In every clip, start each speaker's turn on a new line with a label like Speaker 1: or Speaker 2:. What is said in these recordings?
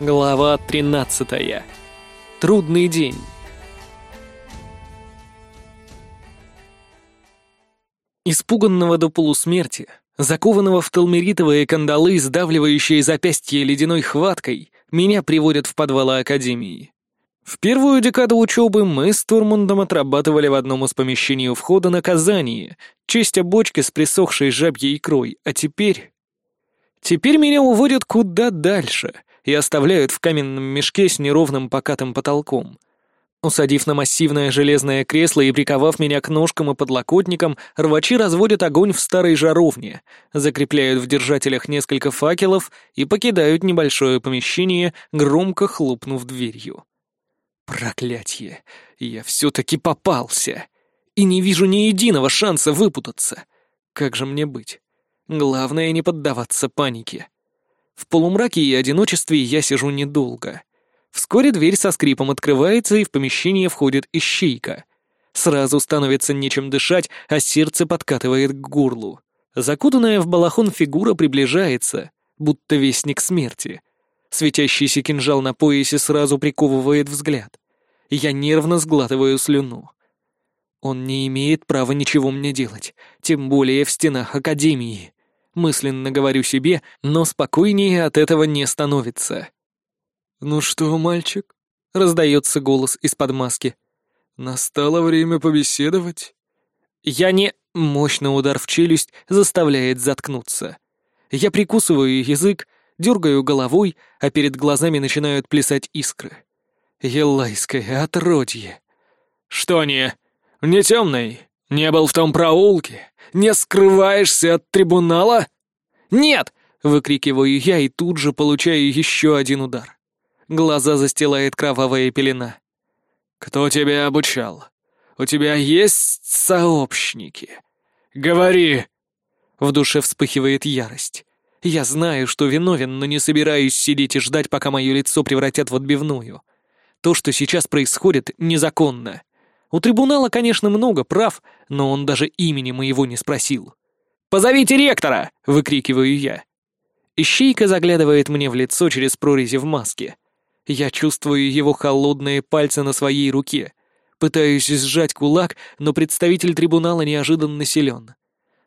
Speaker 1: Глава 13. Трудный день. Испуганного до полусмерти, закованного в талмеритовые кандалы, сдавливающие запястье ледяной хваткой, меня приводят в подвалы Академии. В первую декаду учебы мы с Турмундом отрабатывали в одном из помещений у входа наказание, чистя бочки с присохшей жабьей икрой, а теперь... Теперь меня уводят куда дальше и оставляют в каменном мешке с неровным покатым потолком. Усадив на массивное железное кресло и приковав меня к ножкам и подлокотникам, рвачи разводят огонь в старой жаровне, закрепляют в держателях несколько факелов и покидают небольшое помещение, громко хлопнув дверью. Проклятье! Я все-таки попался! И не вижу ни единого шанса выпутаться. Как же мне быть? Главное не поддаваться панике. В полумраке и одиночестве я сижу недолго. Вскоре дверь со скрипом открывается, и в помещение входит ищейка. Сразу становится нечем дышать, а сердце подкатывает к горлу. Закутанная в балахон фигура приближается, будто вестник смерти. Светящийся кинжал на поясе сразу приковывает взгляд. Я нервно сглатываю слюну. Он не имеет права ничего мне делать, тем более в стенах Академии. Мысленно говорю себе, но спокойнее от этого не становится. «Ну что, мальчик?» — раздается голос из-под маски. «Настало время побеседовать?» Я не... Мощный удар в челюсть заставляет заткнуться. Я прикусываю язык, дергаю головой, а перед глазами начинают плясать искры. Елайское отродье. «Что не? Не темный? Не был в том проулке? Не скрываешься от трибунала?» «Нет!» — выкрикиваю я и тут же получаю еще один удар. Глаза застилает кровавая пелена. «Кто тебя обучал? У тебя есть сообщники? Говори!» В душе вспыхивает ярость. Я знаю, что виновен, но не собираюсь сидеть и ждать, пока мое лицо превратят в отбивную. То, что сейчас происходит, незаконно. У трибунала, конечно, много прав, но он даже имени моего не спросил. «Позовите ректора!» — выкрикиваю я. Ищейка заглядывает мне в лицо через прорези в маске. Я чувствую его холодные пальцы на своей руке. Пытаюсь сжать кулак, но представитель трибунала неожиданно силен.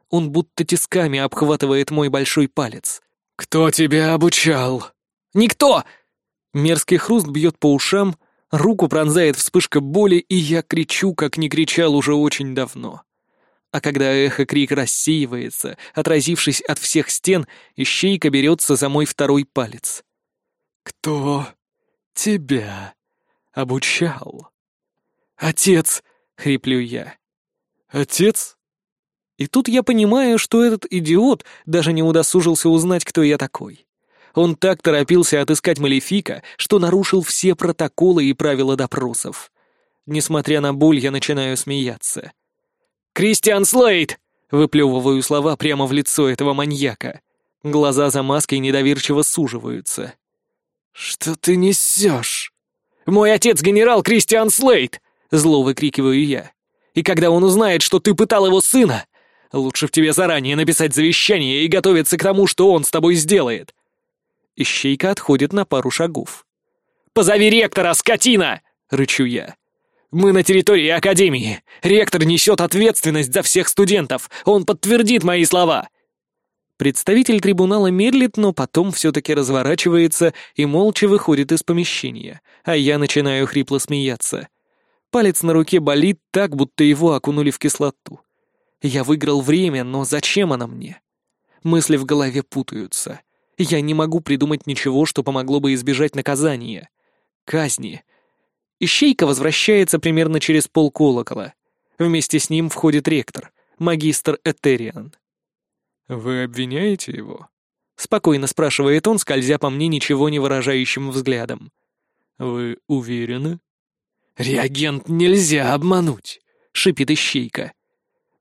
Speaker 1: Он будто тисками обхватывает мой большой палец. «Кто тебя обучал?» «Никто!» Мерзкий хруст бьет по ушам, руку пронзает вспышка боли, и я кричу, как не кричал уже очень давно. А когда эхо-крик рассеивается, отразившись от всех стен, ищейка берется за мой второй палец. «Кто тебя обучал?» «Отец!» — хриплю я. «Отец?» И тут я понимаю, что этот идиот даже не удосужился узнать, кто я такой. Он так торопился отыскать Малефика, что нарушил все протоколы и правила допросов. Несмотря на боль, я начинаю смеяться. «Кристиан Слейд!» — выплевываю слова прямо в лицо этого маньяка. Глаза за маской недоверчиво суживаются. «Что ты несешь?» «Мой отец генерал Кристиан Слейд!» — зло выкрикиваю я. «И когда он узнает, что ты пытал его сына, лучше в тебе заранее написать завещание и готовиться к тому, что он с тобой сделает. Ищейка отходит на пару шагов. «Позови ректора, скотина!» — рычу я. «Мы на территории Академии. Ректор несет ответственность за всех студентов. Он подтвердит мои слова». Представитель трибунала медлит, но потом все-таки разворачивается и молча выходит из помещения, а я начинаю хрипло смеяться. Палец на руке болит так, будто его окунули в кислоту. Я выиграл время, но зачем оно мне? Мысли в голове путаются. Я не могу придумать ничего, что помогло бы избежать наказания. Казни. Ищейка возвращается примерно через полколокола. Вместе с ним входит ректор, магистр Этериан. «Вы обвиняете его?» — спокойно спрашивает он, скользя по мне ничего не выражающим взглядом. «Вы уверены?» «Реагент нельзя обмануть», — шипит Ищейка.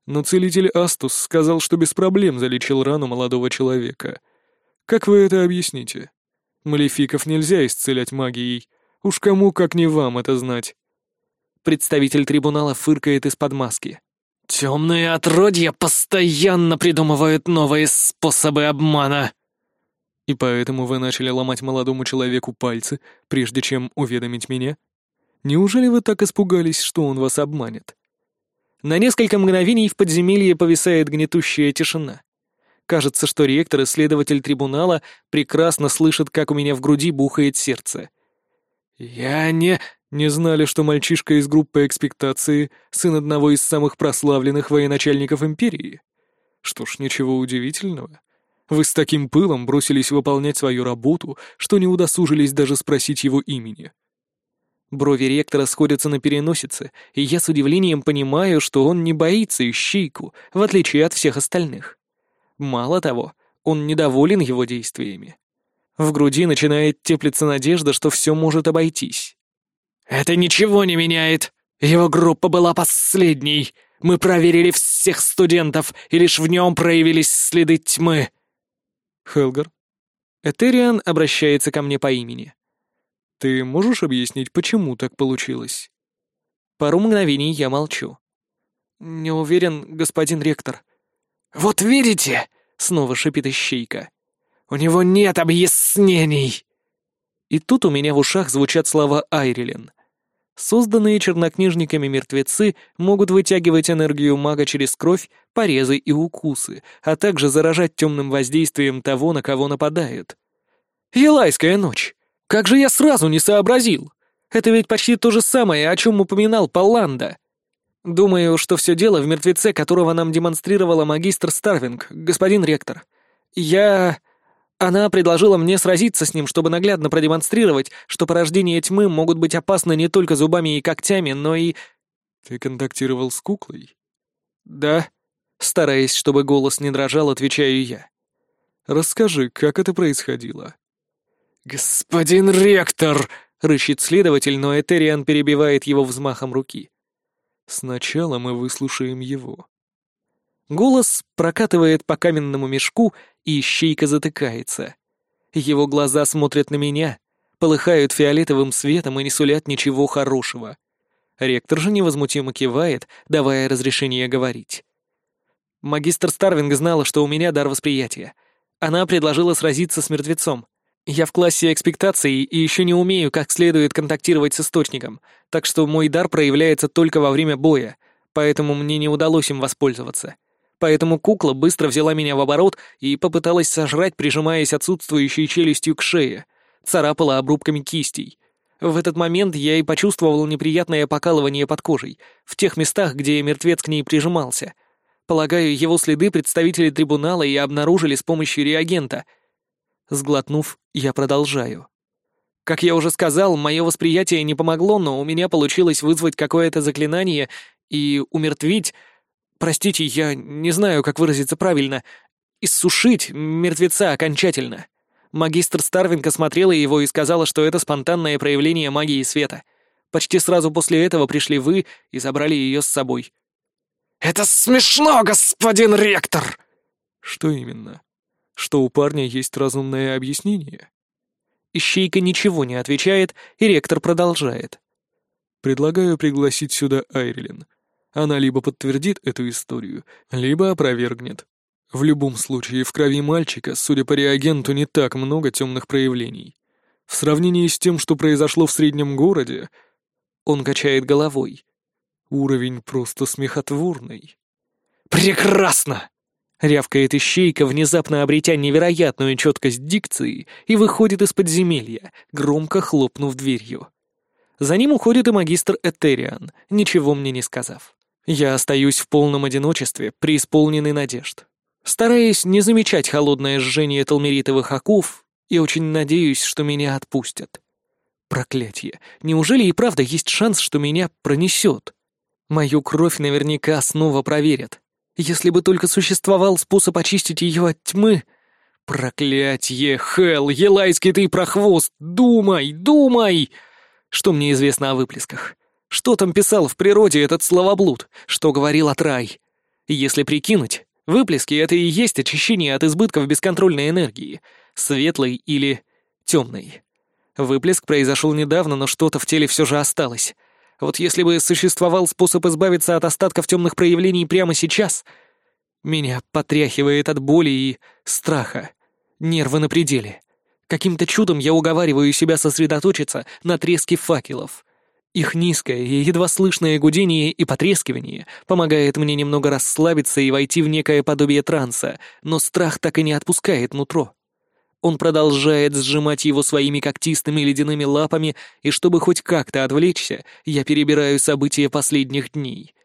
Speaker 1: Но целитель Астус сказал, что без проблем залечил рану молодого человека — как вы это объясните? Малефиков нельзя исцелять магией. Уж кому, как не вам, это знать. Представитель трибунала фыркает из-под маски. Темные отродья постоянно придумывают новые способы обмана. И поэтому вы начали ломать молодому человеку пальцы, прежде чем уведомить меня? Неужели вы так испугались, что он вас обманет? На несколько мгновений в подземелье повисает гнетущая тишина. Кажется, что ректор и следователь трибунала прекрасно слышат, как у меня в груди бухает сердце. «Я не...» «Не знали, что мальчишка из группы экспектации — сын одного из самых прославленных военачальников Империи? Что ж, ничего удивительного. Вы с таким пылом бросились выполнять свою работу, что не удосужились даже спросить его имени». Брови ректора сходятся на переносице, и я с удивлением понимаю, что он не боится ищейку, в отличие от всех остальных. Мало того, он недоволен его действиями. В груди начинает теплиться надежда, что все может обойтись. «Это ничего не меняет. Его группа была последней. Мы проверили всех студентов, и лишь в нем проявились следы тьмы». «Хелгар?» Этериан обращается ко мне по имени. «Ты можешь объяснить, почему так получилось?» Пару мгновений я молчу. «Не уверен, господин ректор». «Вот видите?» — снова шипит ищейка. «У него нет объяснений!» И тут у меня в ушах звучат слова Айрилен. Созданные чернокнижниками мертвецы могут вытягивать энергию мага через кровь, порезы и укусы, а также заражать темным воздействием того, на кого нападают. Елайская ночь! Как же я сразу не сообразил! Это ведь почти то же самое, о чем упоминал Палланда. Думаю, что все дело в мертвеце, которого нам демонстрировала магистр Старвинг, господин ректор. Я... Она предложила мне сразиться с ним, чтобы наглядно продемонстрировать, что порождения тьмы могут быть опасны не только зубами и когтями, но и... Ты контактировал с куклой? Да. Стараясь, чтобы голос не дрожал, отвечаю я. Расскажи, как это происходило? «Господин ректор!» — рычит следователь, но Этериан перебивает его взмахом руки. «Сначала мы выслушаем его». Голос прокатывает по каменному мешку, и ищейка затыкается. Его глаза смотрят на меня, полыхают фиолетовым светом и не сулят ничего хорошего. Ректор же невозмутимо кивает, давая разрешение говорить. Магистр Старвинг знала, что у меня дар восприятия. Она предложила сразиться с мертвецом. Я в классе экспектации и еще не умею как следует контактировать с источником, так что мой дар проявляется только во время боя, поэтому мне не удалось им воспользоваться поэтому кукла быстро взяла меня в оборот и попыталась сожрать, прижимаясь отсутствующей челюстью к шее, царапала обрубками кистей. В этот момент я и почувствовал неприятное покалывание под кожей, в тех местах, где мертвец к ней прижимался. Полагаю, его следы представители трибунала и обнаружили с помощью реагента. Сглотнув, я продолжаю. Как я уже сказал, мое восприятие не помогло, но у меня получилось вызвать какое-то заклинание и умертвить Простите, я не знаю, как выразиться правильно. Иссушить мертвеца окончательно. Магистр Старвинг осмотрела его и сказала, что это спонтанное проявление магии света. Почти сразу после этого пришли вы и забрали ее с собой. «Это смешно, господин ректор!» «Что именно? Что у парня есть разумное объяснение?» Ищейка ничего не отвечает, и ректор продолжает. «Предлагаю пригласить сюда Айрилен. Она либо подтвердит эту историю, либо опровергнет. В любом случае, в крови мальчика, судя по реагенту, не так много темных проявлений. В сравнении с тем, что произошло в среднем городе, он качает головой. Уровень просто смехотворный. «Прекрасно!» — рявкает ищейка, внезапно обретя невероятную четкость дикции, и выходит из подземелья, громко хлопнув дверью. За ним уходит и магистр Этериан, ничего мне не сказав. Я остаюсь в полном одиночестве, преисполненный надежд. Стараясь не замечать холодное жжение талмеритовых оков, и очень надеюсь, что меня отпустят. Проклятье. Неужели и правда есть шанс, что меня пронесет? Мою кровь наверняка снова проверят. Если бы только существовал способ очистить ее от тьмы... Проклятье, Хел, елайский ты прохвост! Думай, думай! Что мне известно о выплесках? Что там писал в природе этот словоблуд? Что говорил от рай? Если прикинуть, выплески — это и есть очищение от избытков бесконтрольной энергии, светлой или темной. Выплеск произошел недавно, но что-то в теле все же осталось. Вот если бы существовал способ избавиться от остатков темных проявлений прямо сейчас, меня потряхивает от боли и страха. Нервы на пределе. Каким-то чудом я уговариваю себя сосредоточиться на треске факелов. Их низкое и едва слышное гудение и потрескивание помогает мне немного расслабиться и войти в некое подобие транса, но страх так и не отпускает нутро. Он продолжает сжимать его своими когтистыми ледяными лапами, и чтобы хоть как-то отвлечься, я перебираю события последних дней.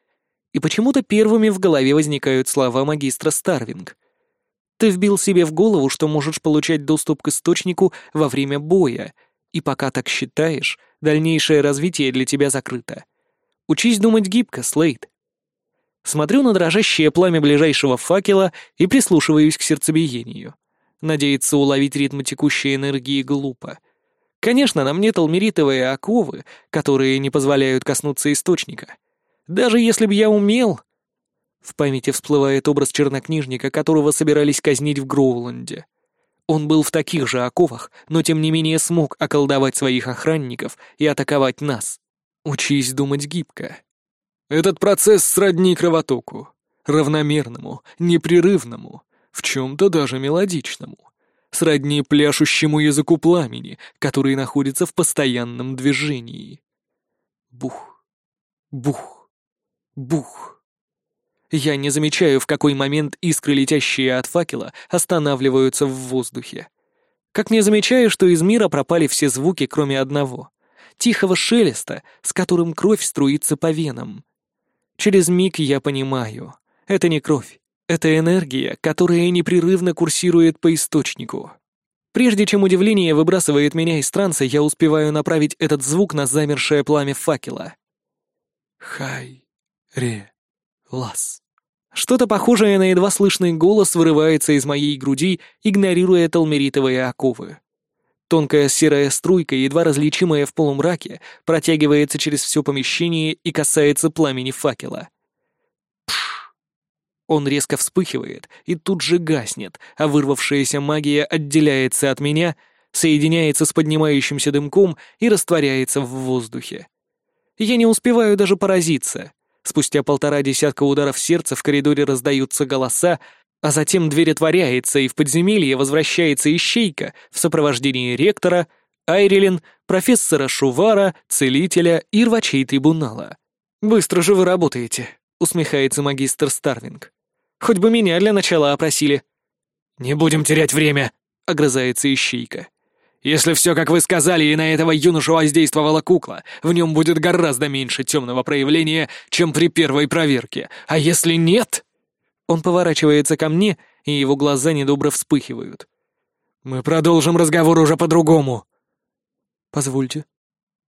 Speaker 1: И почему-то первыми в голове возникают слова магистра Старвинг. Ты вбил себе в голову, что можешь получать доступ к источнику во время боя, и пока так считаешь, дальнейшее развитие для тебя закрыто. Учись думать гибко, Слейд. Смотрю на дрожащее пламя ближайшего факела и прислушиваюсь к сердцебиению. Надеяться уловить ритм текущей энергии глупо. Конечно, на мне толмеритовые оковы, которые не позволяют коснуться источника. Даже если бы я умел... В памяти всплывает образ чернокнижника, которого собирались казнить в Гроуланде. Он был в таких же оковах, но тем не менее смог околдовать своих охранников и атаковать нас. Учись думать гибко. Этот процесс сродни кровотоку. Равномерному, непрерывному, в чем-то даже мелодичному. Сродни пляшущему языку пламени, который находится в постоянном движении. Бух, бух, бух. Я не замечаю, в какой момент искры, летящие от факела, останавливаются в воздухе. Как не замечаю, что из мира пропали все звуки, кроме одного — тихого шелеста, с которым кровь струится по венам. Через миг я понимаю — это не кровь, это энергия, которая непрерывно курсирует по источнику. Прежде чем удивление выбрасывает меня из транса, я успеваю направить этот звук на замершее пламя факела. Хай, ре, лас. Что-то похожее на едва слышный голос вырывается из моей груди, игнорируя талмеритовые оковы. Тонкая серая струйка, едва различимая в полумраке, протягивается через все помещение и касается пламени факела. Он резко вспыхивает и тут же гаснет, а вырвавшаяся магия отделяется от меня, соединяется с поднимающимся дымком и растворяется в воздухе. Я не успеваю даже поразиться. Спустя полтора десятка ударов сердца в коридоре раздаются голоса, а затем дверь отворяется, и в подземелье возвращается ищейка в сопровождении ректора, Айрилен, профессора Шувара, целителя и рвачей трибунала. «Быстро же вы работаете», — усмехается магистр Старвинг. Хоть бы меня для начала опросили». «Не будем терять время», — огрызается ищейка. «Если все, как вы сказали, и на этого юношу воздействовала кукла, в нем будет гораздо меньше темного проявления, чем при первой проверке. А если нет...» Он поворачивается ко мне, и его глаза недобро вспыхивают. «Мы продолжим разговор уже по-другому». «Позвольте».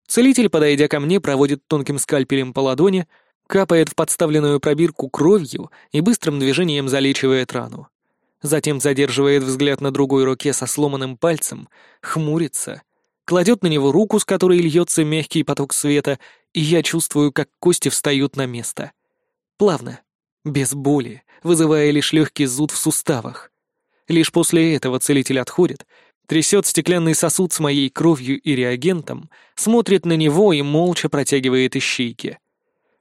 Speaker 1: Целитель, подойдя ко мне, проводит тонким скальпелем по ладони, капает в подставленную пробирку кровью и быстрым движением залечивает рану. Затем задерживает взгляд на другой руке со сломанным пальцем, хмурится, кладет на него руку, с которой льется мягкий поток света, и я чувствую, как кости встают на место. Плавно, без боли, вызывая лишь легкий зуд в суставах. Лишь после этого целитель отходит, трясет стеклянный сосуд с моей кровью и реагентом, смотрит на него и молча протягивает ищейки.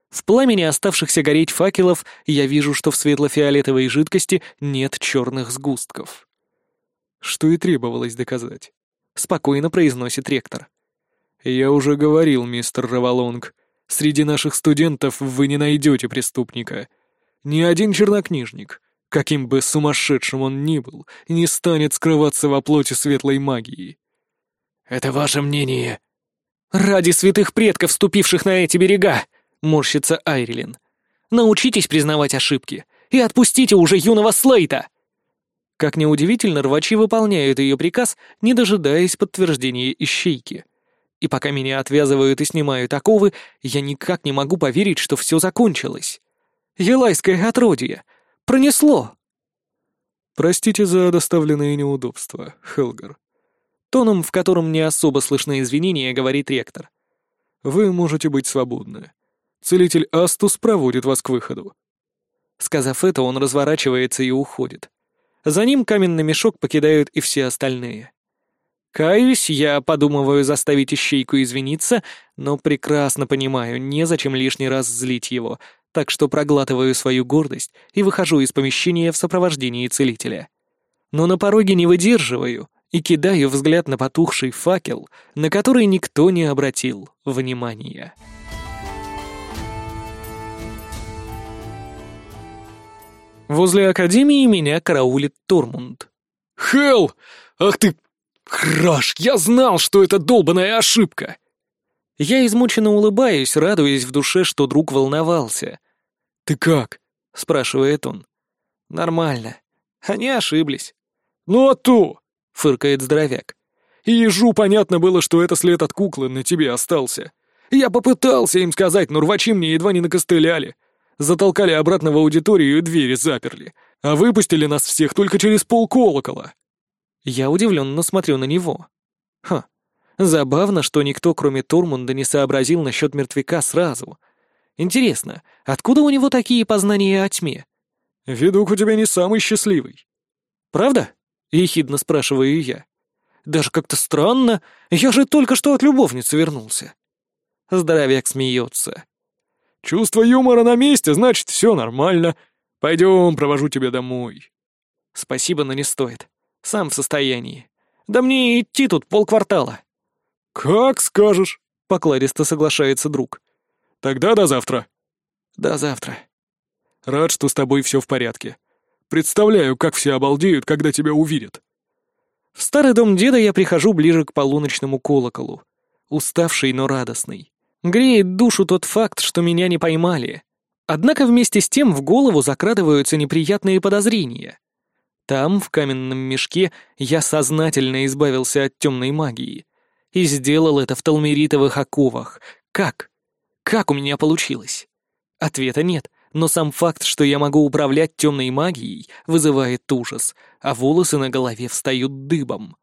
Speaker 1: В пламени оставшихся гореть факелов я вижу, что в светло-фиолетовой жидкости нет черных сгустков. Что и требовалось доказать. Спокойно произносит ректор. «Я уже говорил, мистер Равалонг, среди наших студентов вы не найдете преступника. Ни один чернокнижник, каким бы сумасшедшим он ни был, не станет скрываться во плоти светлой магии». «Это ваше мнение?» «Ради святых предков, вступивших на эти берега!» — морщится Айрилин. «Научитесь признавать ошибки и отпустите уже юного Слейта!» Как неудивительно, рвачи выполняют ее приказ, не дожидаясь подтверждения ищейки. И пока меня отвязывают и снимают оковы, я никак не могу поверить, что все закончилось. Елайское отродье! Пронесло! Простите за доставленные неудобства, Хелгар. Тоном, в котором не особо слышны извинения, говорит ректор. Вы можете быть свободны. Целитель Астус проводит вас к выходу». Сказав это, он разворачивается и уходит. За ним каменный мешок покидают и все остальные. Каюсь, я подумываю заставить ищейку извиниться, но прекрасно понимаю, незачем лишний раз злить его, так что проглатываю свою гордость и выхожу из помещения в сопровождении целителя. Но на пороге не выдерживаю и кидаю взгляд на потухший факел, на который никто не обратил внимания. Возле академии меня караулит Тормунд.
Speaker 2: «Хелл! Ах ты... Краш! Я знал, что это долбаная ошибка!»
Speaker 1: Я измученно улыбаюсь, радуясь в душе, что друг волновался.
Speaker 2: «Ты как?»
Speaker 1: — спрашивает он. «Нормально. Они ошиблись».
Speaker 2: «Ну а то!»
Speaker 1: — фыркает здоровяк.
Speaker 2: «И ежу понятно было, что это след от куклы на тебе остался. Я попытался им сказать, но рвачи мне едва не накостыляли. Затолкали обратно в аудиторию и двери заперли. А выпустили нас всех только через пол колокола».
Speaker 1: Я удивленно смотрю на него. Ха, Забавно, что никто, кроме Турмунда, не сообразил насчет мертвяка сразу. Интересно, откуда у него такие познания о тьме?
Speaker 2: «Видок у тебя не самый счастливый».
Speaker 1: «Правда?» — ехидно спрашиваю я. «Даже как-то странно. Я же только что от любовницы вернулся». Здоровяк смеется.
Speaker 2: «Чувство юмора на месте, значит, все нормально. Пойдем, провожу тебя домой».
Speaker 1: «Спасибо, но не стоит. Сам в состоянии. Да мне идти тут полквартала».
Speaker 2: «Как скажешь», —
Speaker 1: покладисто соглашается друг.
Speaker 2: «Тогда до завтра».
Speaker 1: «До завтра».
Speaker 2: «Рад, что с тобой все в порядке. Представляю, как все обалдеют, когда тебя увидят».
Speaker 1: В старый дом деда я прихожу ближе к полуночному колоколу. Уставший, но радостный. Греет душу тот факт, что меня не поймали. Однако вместе с тем в голову закрадываются неприятные подозрения. Там, в каменном мешке, я сознательно избавился от темной магии. И сделал это в талмеритовых оковах. Как? Как у меня получилось? Ответа нет, но сам факт, что я могу управлять темной магией, вызывает ужас, а волосы на голове встают дыбом.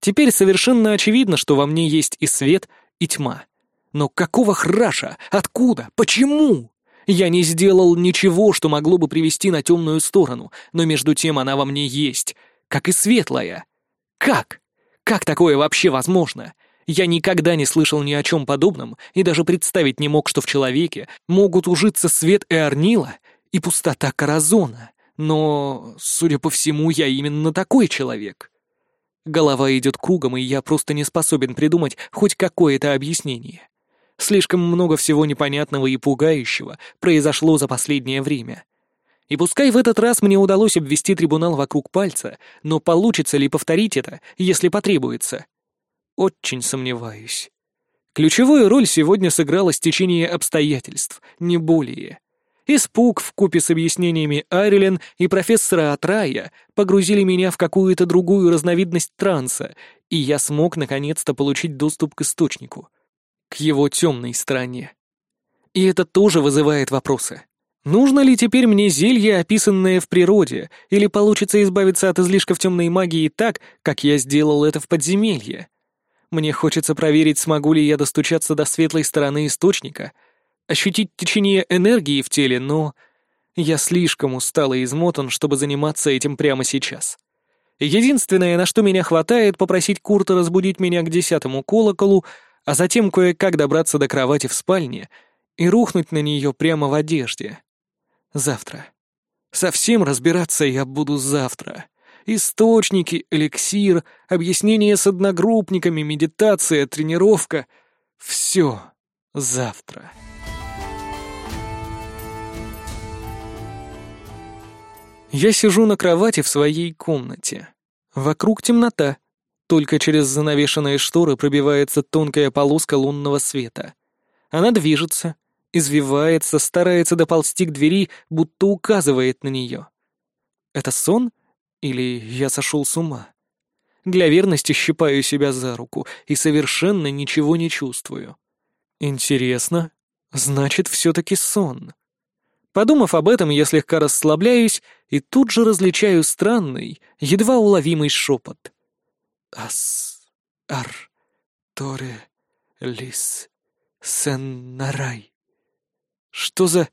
Speaker 1: Теперь совершенно очевидно, что во мне есть и свет, и тьма. Но какого храша? Откуда? Почему? Я не сделал ничего, что могло бы привести на темную сторону, но между тем она во мне есть, как и светлая. Как? Как такое вообще возможно? Я никогда не слышал ни о чем подобном и даже представить не мог, что в человеке могут ужиться свет Эорнила и пустота Каразона. Но, судя по всему, я именно такой человек. Голова идет кругом, и я просто не способен придумать хоть какое-то объяснение. Слишком много всего непонятного и пугающего произошло за последнее время. И пускай в этот раз мне удалось обвести трибунал вокруг пальца, но получится ли повторить это, если потребуется? Очень сомневаюсь. Ключевую роль сегодня сыграло стечение обстоятельств, не более. Испуг в купе с объяснениями Айрилен и профессора Атрая погрузили меня в какую-то другую разновидность транса, и я смог наконец-то получить доступ к источнику, к его темной стороне. И это тоже вызывает вопросы. Нужно ли теперь мне зелье, описанное в природе, или получится избавиться от излишков темной магии так, как я сделал это в подземелье? Мне хочется проверить, смогу ли я достучаться до светлой стороны источника, ощутить течение энергии в теле, но я слишком устал и измотан, чтобы заниматься этим прямо сейчас. Единственное, на что меня хватает, попросить Курта разбудить меня к десятому колоколу, а затем кое-как добраться до кровати в спальне и рухнуть на нее прямо в одежде. Завтра. Совсем разбираться я буду завтра. Источники, эликсир, объяснение с одногруппниками, медитация, тренировка. Все завтра. Я сижу на кровати в своей комнате. Вокруг темнота. Только через занавешенные шторы пробивается тонкая полоска лунного света. Она движется, извивается, старается доползти к двери, будто указывает на нее. Это сон или я сошел с ума? Для верности щипаю себя за руку и совершенно ничего не чувствую. Интересно, значит, все-таки сон. Подумав об этом, я слегка расслабляюсь и тут же различаю странный, едва уловимый шепот. «Ас... ар... торе... лис... сен-нарай». Что за...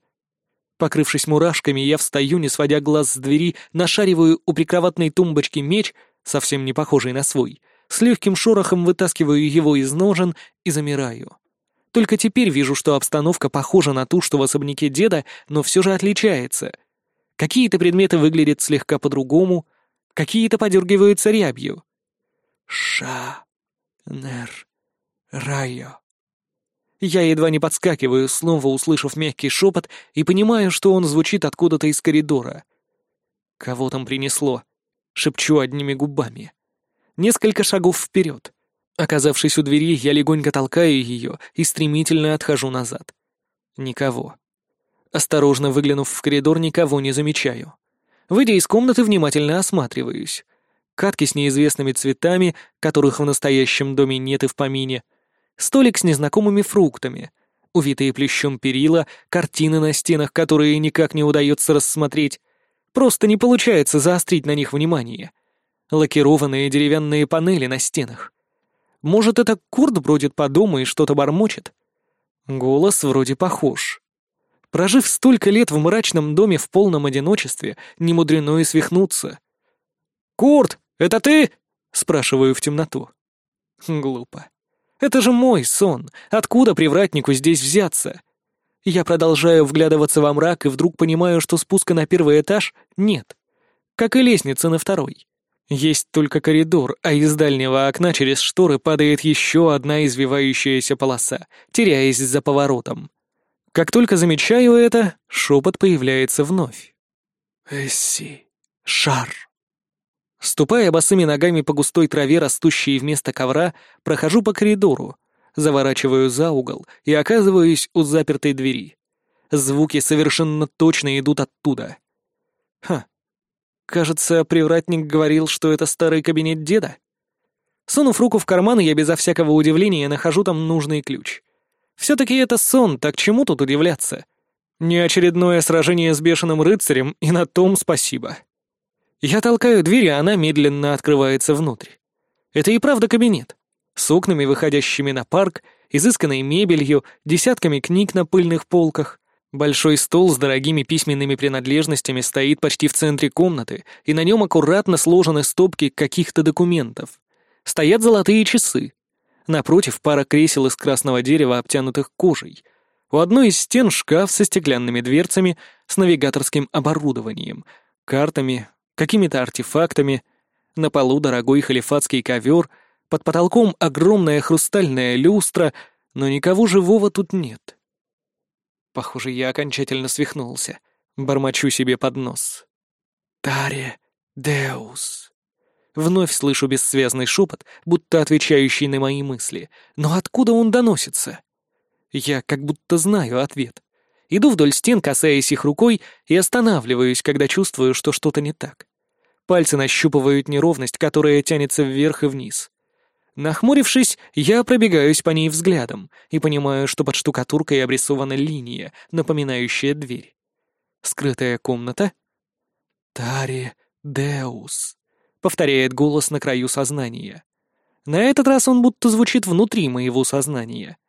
Speaker 1: Покрывшись мурашками, я встаю, не сводя глаз с двери, нашариваю у прикроватной тумбочки меч, совсем не похожий на свой, с легким шорохом вытаскиваю его из ножен и замираю. Только теперь вижу, что обстановка похожа на ту, что в особняке деда, но все же отличается. Какие-то предметы выглядят слегка по-другому, какие-то подергиваются рябью.
Speaker 2: «Ша... нер... райо».
Speaker 1: Я едва не подскакиваю, снова услышав мягкий шепот, и понимаю, что он звучит откуда-то из коридора. «Кого там принесло?» — шепчу одними губами. Несколько шагов вперед. Оказавшись у двери, я легонько толкаю ее и стремительно отхожу назад. Никого. Осторожно выглянув в коридор, никого не замечаю. Выйдя из комнаты, внимательно осматриваюсь. Катки с неизвестными цветами, которых в настоящем доме нет и в помине. Столик с незнакомыми фруктами. Увитые плющом перила, картины на стенах, которые никак не удается рассмотреть. Просто не получается заострить на них внимание. Лакированные деревянные панели на стенах. Может, это Курт бродит по дому и что-то бормочет? Голос вроде похож. Прожив столько лет в мрачном доме в полном одиночестве, не мудрено и свихнуться. «Курт, это ты?» — спрашиваю в темноту. Глупо. Это же мой сон. Откуда привратнику здесь взяться? Я продолжаю вглядываться во мрак и вдруг понимаю, что спуска на первый этаж нет. Как и лестница на второй. Есть только коридор, а из дальнего окна через шторы падает еще одна извивающаяся полоса, теряясь за поворотом. Как только замечаю это, шепот появляется вновь.
Speaker 2: «Эсси, шар».
Speaker 1: Ступая босыми ногами по густой траве, растущей вместо ковра, прохожу по коридору, заворачиваю за угол и оказываюсь у запертой двери. Звуки совершенно точно идут оттуда. Ха, Кажется, привратник говорил, что это старый кабинет деда. Сунув руку в карман, я безо всякого удивления нахожу там нужный ключ. Все-таки это сон, так чему тут удивляться? Не очередное сражение с бешеным рыцарем, и на том спасибо. Я толкаю дверь, и она медленно открывается внутрь. Это и правда кабинет. С окнами, выходящими на парк, изысканной мебелью, десятками книг на пыльных полках, Большой стол с дорогими письменными принадлежностями стоит почти в центре комнаты, и на нем аккуратно сложены стопки каких-то документов. Стоят золотые часы. Напротив пара кресел из красного дерева, обтянутых кожей. У одной из стен шкаф со стеклянными дверцами, с навигаторским оборудованием, картами, какими-то артефактами. На полу дорогой халифатский ковер, под потолком огромная хрустальная люстра, но никого живого тут нет. Похоже, я окончательно свихнулся. Бормочу себе под нос.
Speaker 2: «Таре Деус».
Speaker 1: Вновь слышу бессвязный шепот, будто отвечающий на мои мысли. Но откуда он доносится? Я как будто знаю ответ. Иду вдоль стен, касаясь их рукой, и останавливаюсь, когда чувствую, что что-то не так. Пальцы нащупывают неровность, которая тянется вверх и вниз. Нахмурившись, я пробегаюсь по ней взглядом и понимаю, что под штукатуркой обрисована линия, напоминающая дверь. Скрытая комната?
Speaker 2: «Тари Деус», —
Speaker 1: повторяет голос на краю сознания. На этот раз он будто звучит внутри моего сознания.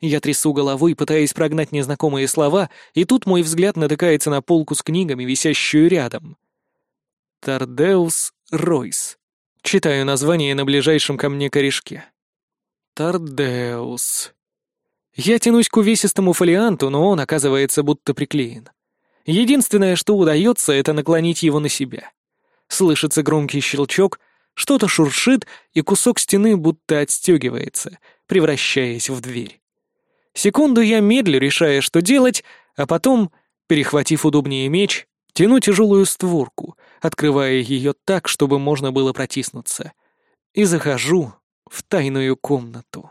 Speaker 1: Я трясу головой, пытаясь прогнать незнакомые слова, и тут мой взгляд натыкается на полку с книгами, висящую рядом. Тардеус Ройс. Читаю название на ближайшем ко мне корешке. Тардеус. Я тянусь к увесистому фолианту, но он оказывается будто приклеен. Единственное, что удается, это наклонить его на себя. Слышится громкий щелчок, что-то шуршит, и кусок стены будто отстегивается, превращаясь в дверь. Секунду я медлю, решая, что делать, а потом, перехватив удобнее меч, Тяну тяжелую створку, открывая ее так, чтобы можно было протиснуться. И захожу в тайную комнату.